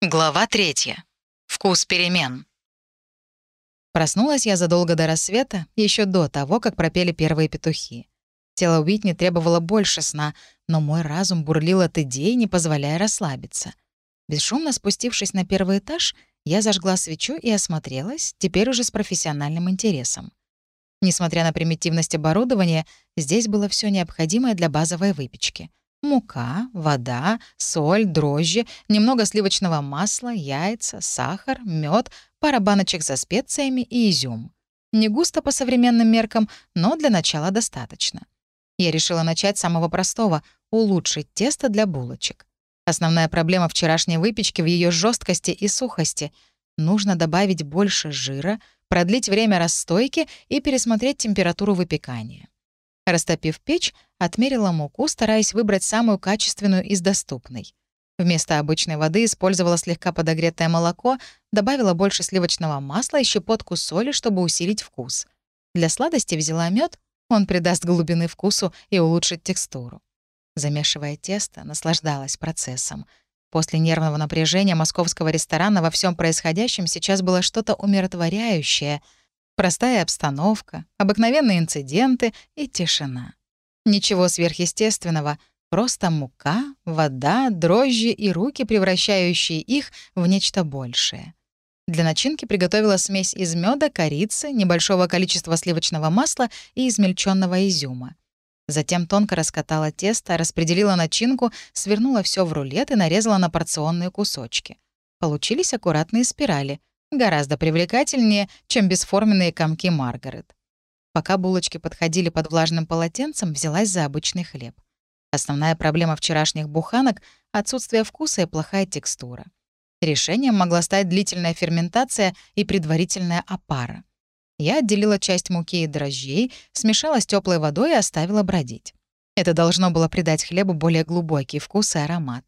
Глава третья. Вкус перемен. Проснулась я задолго до рассвета, еще до того, как пропели первые петухи. Тело Уитни требовало больше сна, но мой разум бурлил от идей, не позволяя расслабиться. Бесшумно спустившись на первый этаж, я зажгла свечу и осмотрелась, теперь уже с профессиональным интересом. Несмотря на примитивность оборудования, здесь было все необходимое для базовой выпечки — Мука, вода, соль, дрожжи, немного сливочного масла, яйца, сахар, мед, пара баночек со специями и изюм. Не густо по современным меркам, но для начала достаточно. Я решила начать с самого простого — улучшить тесто для булочек. Основная проблема вчерашней выпечки в ее жесткости и сухости. Нужно добавить больше жира, продлить время расстойки и пересмотреть температуру выпекания. Растопив печь, отмерила муку, стараясь выбрать самую качественную из доступной. Вместо обычной воды использовала слегка подогретое молоко, добавила больше сливочного масла и щепотку соли, чтобы усилить вкус. Для сладости взяла мед, он придаст глубины вкусу и улучшит текстуру. Замешивая тесто, наслаждалась процессом. После нервного напряжения московского ресторана во всем происходящем сейчас было что-то умиротворяющее — Простая обстановка, обыкновенные инциденты и тишина. Ничего сверхъестественного, просто мука, вода, дрожжи и руки, превращающие их в нечто большее. Для начинки приготовила смесь из меда, корицы, небольшого количества сливочного масла и измельченного изюма. Затем тонко раскатала тесто, распределила начинку, свернула все в рулет и нарезала на порционные кусочки. Получились аккуратные спирали. Гораздо привлекательнее, чем бесформенные комки Маргарет. Пока булочки подходили под влажным полотенцем, взялась за обычный хлеб. Основная проблема вчерашних буханок — отсутствие вкуса и плохая текстура. Решением могла стать длительная ферментация и предварительная опара. Я отделила часть муки и дрожжей, смешала с теплой водой и оставила бродить. Это должно было придать хлебу более глубокий вкус и аромат.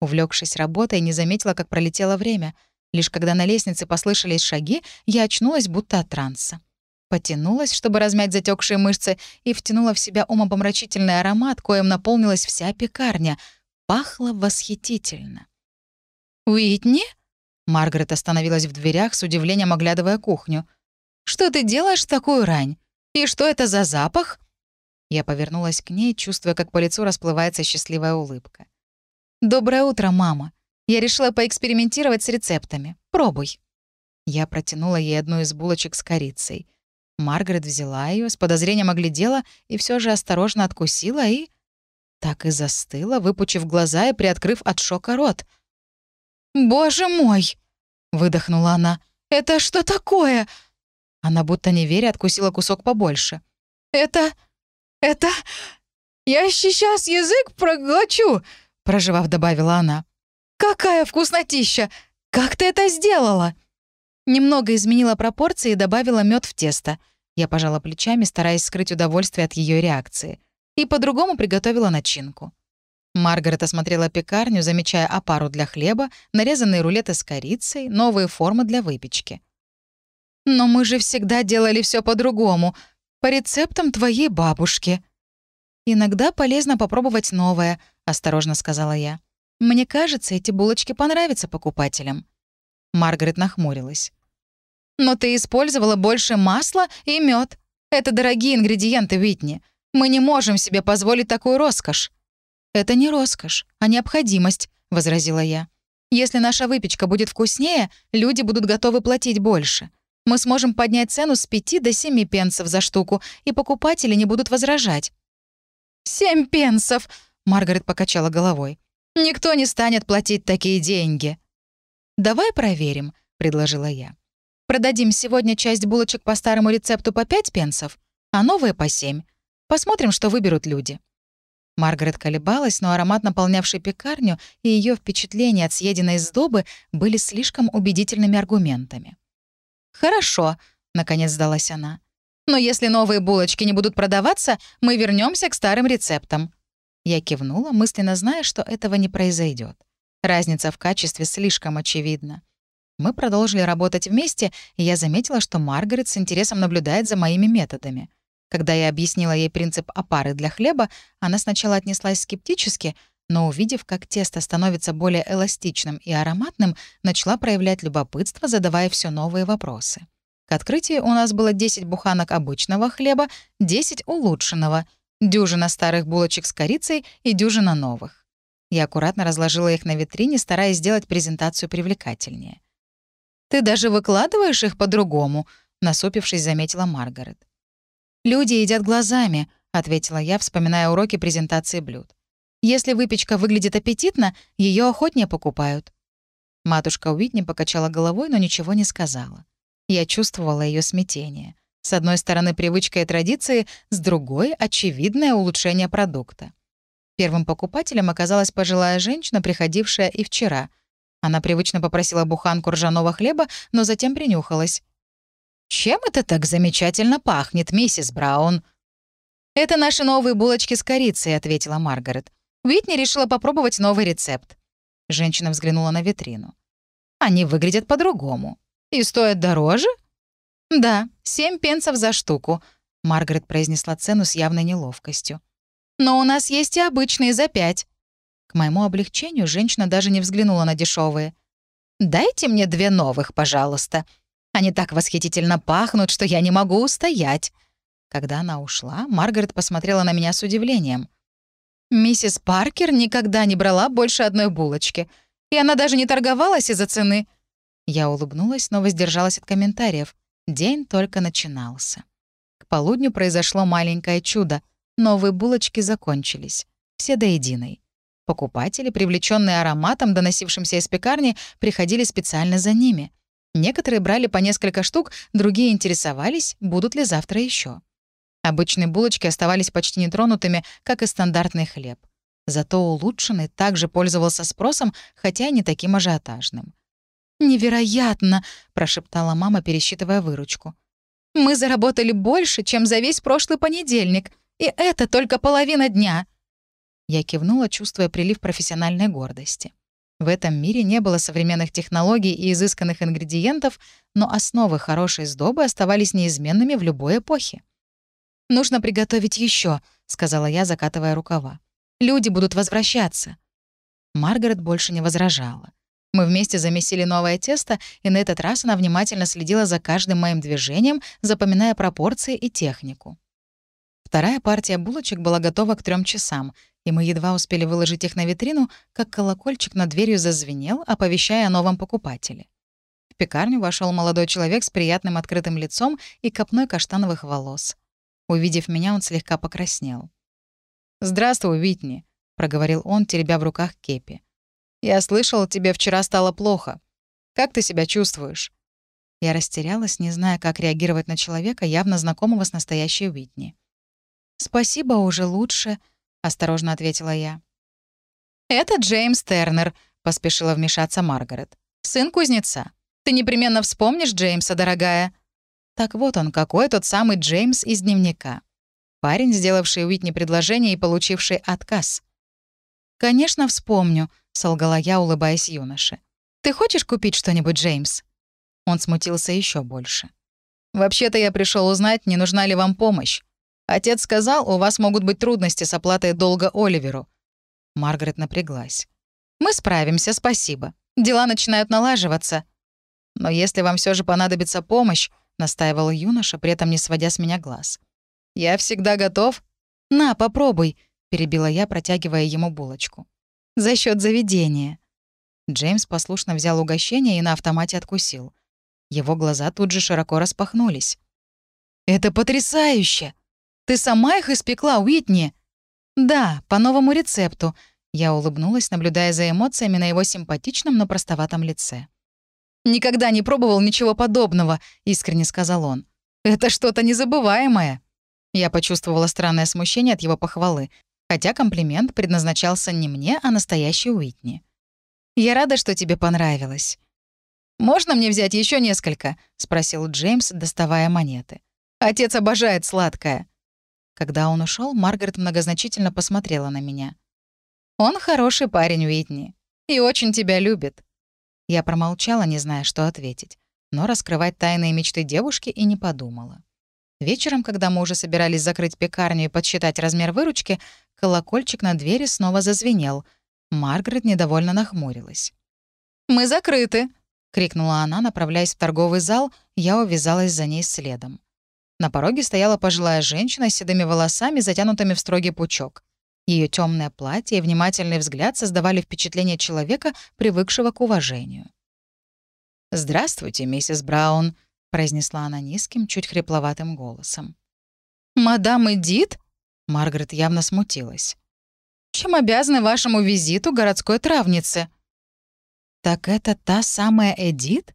Увлекшись работой, не заметила, как пролетело время — Лишь когда на лестнице послышались шаги, я очнулась будто от транса. Потянулась, чтобы размять затекшие мышцы, и втянула в себя умопомрачительный аромат, коим наполнилась вся пекарня. Пахло восхитительно. «Уитни?» Маргарет остановилась в дверях, с удивлением оглядывая кухню. «Что ты делаешь в такую рань? И что это за запах?» Я повернулась к ней, чувствуя, как по лицу расплывается счастливая улыбка. «Доброе утро, мама. Я решила поэкспериментировать с рецептами. Пробуй». Я протянула ей одну из булочек с корицей. Маргарет взяла ее, с подозрением оглядела и все же осторожно откусила и... Так и застыла, выпучив глаза и приоткрыв от шока рот. «Боже мой!» — выдохнула она. «Это что такое?» Она будто не веря откусила кусок побольше. «Это... это... Я сейчас язык проглочу!» — проживав, добавила она. «Какая вкуснотища! Как ты это сделала?» Немного изменила пропорции и добавила мед в тесто. Я пожала плечами, стараясь скрыть удовольствие от ее реакции. И по-другому приготовила начинку. Маргарет осмотрела пекарню, замечая опару для хлеба, нарезанные рулеты с корицей, новые формы для выпечки. «Но мы же всегда делали все по-другому, по рецептам твоей бабушки». «Иногда полезно попробовать новое», — осторожно сказала я. Мне кажется, эти булочки понравятся покупателям». Маргарет нахмурилась. «Но ты использовала больше масла и мед. Это дорогие ингредиенты, Витни. Мы не можем себе позволить такую роскошь». «Это не роскошь, а необходимость», — возразила я. «Если наша выпечка будет вкуснее, люди будут готовы платить больше. Мы сможем поднять цену с 5 до 7 пенсов за штуку, и покупатели не будут возражать». «Семь пенсов!» — Маргарет покачала головой. Никто не станет платить такие деньги». «Давай проверим», — предложила я. «Продадим сегодня часть булочек по старому рецепту по 5 пенсов, а новые по 7. Посмотрим, что выберут люди». Маргарет колебалась, но аромат, наполнявший пекарню, и ее впечатления от съеденной сдобы были слишком убедительными аргументами. «Хорошо», — наконец сдалась она. «Но если новые булочки не будут продаваться, мы вернемся к старым рецептам. Я кивнула, мысленно зная, что этого не произойдет. Разница в качестве слишком очевидна. Мы продолжили работать вместе, и я заметила, что Маргарет с интересом наблюдает за моими методами. Когда я объяснила ей принцип опары для хлеба, она сначала отнеслась скептически, но, увидев, как тесто становится более эластичным и ароматным, начала проявлять любопытство, задавая все новые вопросы. К открытию у нас было 10 буханок обычного хлеба, 10 улучшенного, дюжина старых булочек с корицей и дюжина новых. Я аккуратно разложила их на витрине, стараясь сделать презентацию привлекательнее. «Ты даже выкладываешь их по-другому», — насупившись, заметила Маргарет. «Люди едят глазами», — ответила я, вспоминая уроки презентации блюд. «Если выпечка выглядит аппетитно, ее охотнее покупают». Матушка Уитни покачала головой, но ничего не сказала. Я чувствовала ее смятение. С одной стороны, привычка и традиции, с другой — очевидное улучшение продукта. Первым покупателем оказалась пожилая женщина, приходившая и вчера. Она привычно попросила буханку ржаного хлеба, но затем принюхалась. «Чем это так замечательно пахнет, миссис Браун?» «Это наши новые булочки с корицей», — ответила Маргарет. Витни решила попробовать новый рецепт. Женщина взглянула на витрину. «Они выглядят по-другому. И стоят дороже?» «Да, семь пенсов за штуку», — Маргарет произнесла цену с явной неловкостью. «Но у нас есть и обычные за пять». К моему облегчению женщина даже не взглянула на дешевые. «Дайте мне две новых, пожалуйста», они так восхитительно пахнут, что я не могу устоять». Когда она ушла, Маргарет посмотрела на меня с удивлением. «Миссис Паркер никогда не брала больше одной булочки, и она даже не торговалась из-за цены». Я улыбнулась, но воздержалась от комментариев. День только начинался. К полудню произошло маленькое чудо. Новые булочки закончились. Все до единой. Покупатели, привлеченные ароматом, доносившимся из пекарни, приходили специально за ними — Некоторые брали по несколько штук, другие интересовались, будут ли завтра еще. Обычные булочки оставались почти нетронутыми, как и стандартный хлеб. Зато улучшенный также пользовался спросом, хотя и не таким ажиотажным. «Невероятно!» — прошептала мама, пересчитывая выручку. «Мы заработали больше, чем за весь прошлый понедельник, и это только половина дня!» Я кивнула, чувствуя прилив профессиональной гордости. В этом мире не было современных технологий и изысканных ингредиентов, но основы хорошей сдобы оставались неизменными в любой эпохе. «Нужно приготовить еще, сказала я, закатывая рукава. «Люди будут возвращаться». Маргарет больше не возражала. Мы вместе замесили новое тесто, и на этот раз она внимательно следила за каждым моим движением, запоминая пропорции и технику. Вторая партия булочек была готова к трем часам, и мы едва успели выложить их на витрину, как колокольчик над дверью зазвенел, оповещая о новом покупателе. В пекарню вошел молодой человек с приятным открытым лицом и копной каштановых волос. Увидев меня, он слегка покраснел. «Здравствуй, Витни», — проговорил он, теребя в руках кепи. «Я слышал, тебе вчера стало плохо. Как ты себя чувствуешь?» Я растерялась, не зная, как реагировать на человека, явно знакомого с настоящей Уитни. «Спасибо, уже лучше», осторожно ответила я. «Это Джеймс Тернер», — поспешила вмешаться Маргарет. «Сын кузнеца. Ты непременно вспомнишь Джеймса, дорогая». Так вот он, какой тот самый Джеймс из дневника. Парень, сделавший Уитни предложение и получивший отказ. «Конечно, вспомню», — солгала я, улыбаясь юноше. «Ты хочешь купить что-нибудь, Джеймс?» Он смутился еще больше. «Вообще-то я пришел узнать, не нужна ли вам помощь. Отец сказал, у вас могут быть трудности с оплатой долга Оливеру». Маргарет напряглась. «Мы справимся, спасибо. Дела начинают налаживаться. Но если вам все же понадобится помощь», — настаивал юноша, при этом не сводя с меня глаз. «Я всегда готов». «На, попробуй», — перебила я, протягивая ему булочку. «За счет заведения». Джеймс послушно взял угощение и на автомате откусил. Его глаза тут же широко распахнулись. «Это потрясающе!» Ты сама их испекла, Уитни?» «Да, по новому рецепту», — я улыбнулась, наблюдая за эмоциями на его симпатичном, но простоватом лице. «Никогда не пробовал ничего подобного», — искренне сказал он. «Это что-то незабываемое». Я почувствовала странное смущение от его похвалы, хотя комплимент предназначался не мне, а настоящей Уитни. «Я рада, что тебе понравилось». «Можно мне взять еще несколько?» — спросил Джеймс, доставая монеты. «Отец обожает сладкое». Когда он ушел, Маргарет многозначительно посмотрела на меня. «Он хороший парень, Уитни, и очень тебя любит». Я промолчала, не зная, что ответить, но раскрывать тайные мечты девушки и не подумала. Вечером, когда мы уже собирались закрыть пекарню и подсчитать размер выручки, колокольчик на двери снова зазвенел. Маргарет недовольно нахмурилась. «Мы закрыты!» — крикнула она, направляясь в торговый зал, я увязалась за ней следом. На пороге стояла пожилая женщина с седыми волосами, затянутыми в строгий пучок. Ее темное платье и внимательный взгляд создавали впечатление человека, привыкшего к уважению. «Здравствуйте, миссис Браун», — произнесла она низким, чуть хрипловатым голосом. «Мадам Эдит?» — Маргарет явно смутилась. «Чем обязаны вашему визиту городской травнице?» «Так это та самая Эдит?»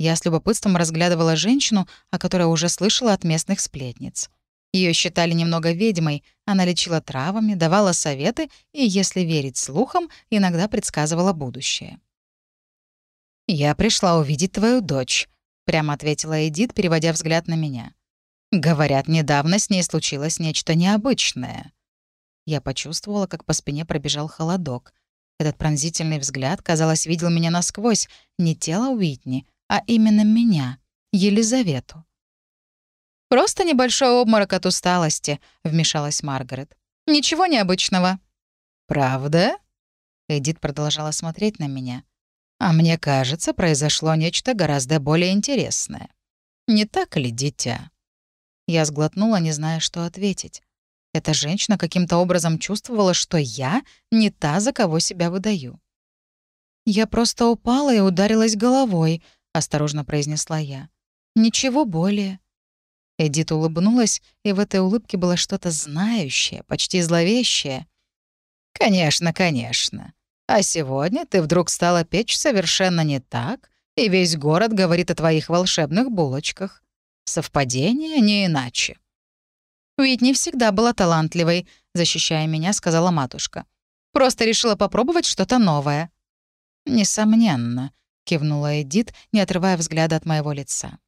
Я с любопытством разглядывала женщину, о которой уже слышала от местных сплетниц. Ее считали немного ведьмой, она лечила травами, давала советы и, если верить слухам, иногда предсказывала будущее. «Я пришла увидеть твою дочь», — прямо ответила Эдит, переводя взгляд на меня. «Говорят, недавно с ней случилось нечто необычное». Я почувствовала, как по спине пробежал холодок. Этот пронзительный взгляд, казалось, видел меня насквозь, не тело Уитни, а именно меня, Елизавету. «Просто небольшой обморок от усталости», — вмешалась Маргарет. «Ничего необычного». «Правда?» Эдит продолжала смотреть на меня. «А мне кажется, произошло нечто гораздо более интересное. Не так ли, дитя?» Я сглотнула, не зная, что ответить. Эта женщина каким-то образом чувствовала, что я не та, за кого себя выдаю. «Я просто упала и ударилась головой», — осторожно произнесла я. «Ничего более». Эдит улыбнулась, и в этой улыбке было что-то знающее, почти зловещее. «Конечно, конечно. А сегодня ты вдруг стала печь совершенно не так, и весь город говорит о твоих волшебных булочках. Совпадение не иначе». «Уитни всегда была талантливой», — защищая меня, сказала матушка. «Просто решила попробовать что-то новое». «Несомненно», — кивнула Эдит, не отрывая взгляда от моего лица.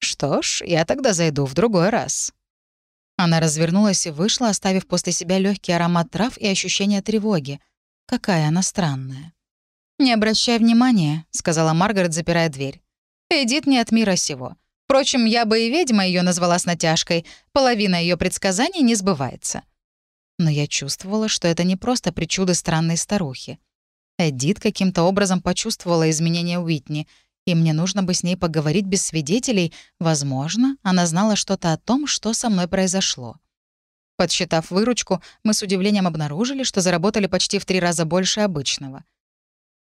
«Что ж, я тогда зайду в другой раз». Она развернулась и вышла, оставив после себя легкий аромат трав и ощущение тревоги. Какая она странная. «Не обращай внимания», — сказала Маргарет, запирая дверь. «Эдит не от мира сего. Впрочем, я бы и ведьма ее назвала с натяжкой. Половина ее предсказаний не сбывается». Но я чувствовала, что это не просто причуды странной старухи. Эдит каким-то образом почувствовала изменения Уитни — и мне нужно бы с ней поговорить без свидетелей. Возможно, она знала что-то о том, что со мной произошло. Подсчитав выручку, мы с удивлением обнаружили, что заработали почти в три раза больше обычного.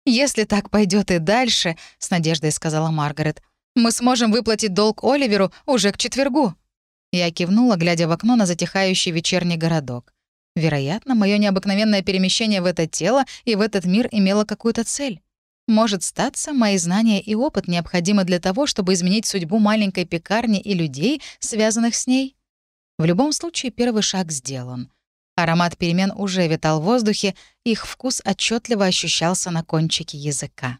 «Если так пойдет и дальше», — с надеждой сказала Маргарет, «мы сможем выплатить долг Оливеру уже к четвергу». Я кивнула, глядя в окно на затихающий вечерний городок. Вероятно, мое необыкновенное перемещение в это тело и в этот мир имело какую-то цель. Может статься, мои знания и опыт необходимы для того, чтобы изменить судьбу маленькой пекарни и людей, связанных с ней? В любом случае, первый шаг сделан. Аромат перемен уже витал в воздухе, их вкус отчетливо ощущался на кончике языка.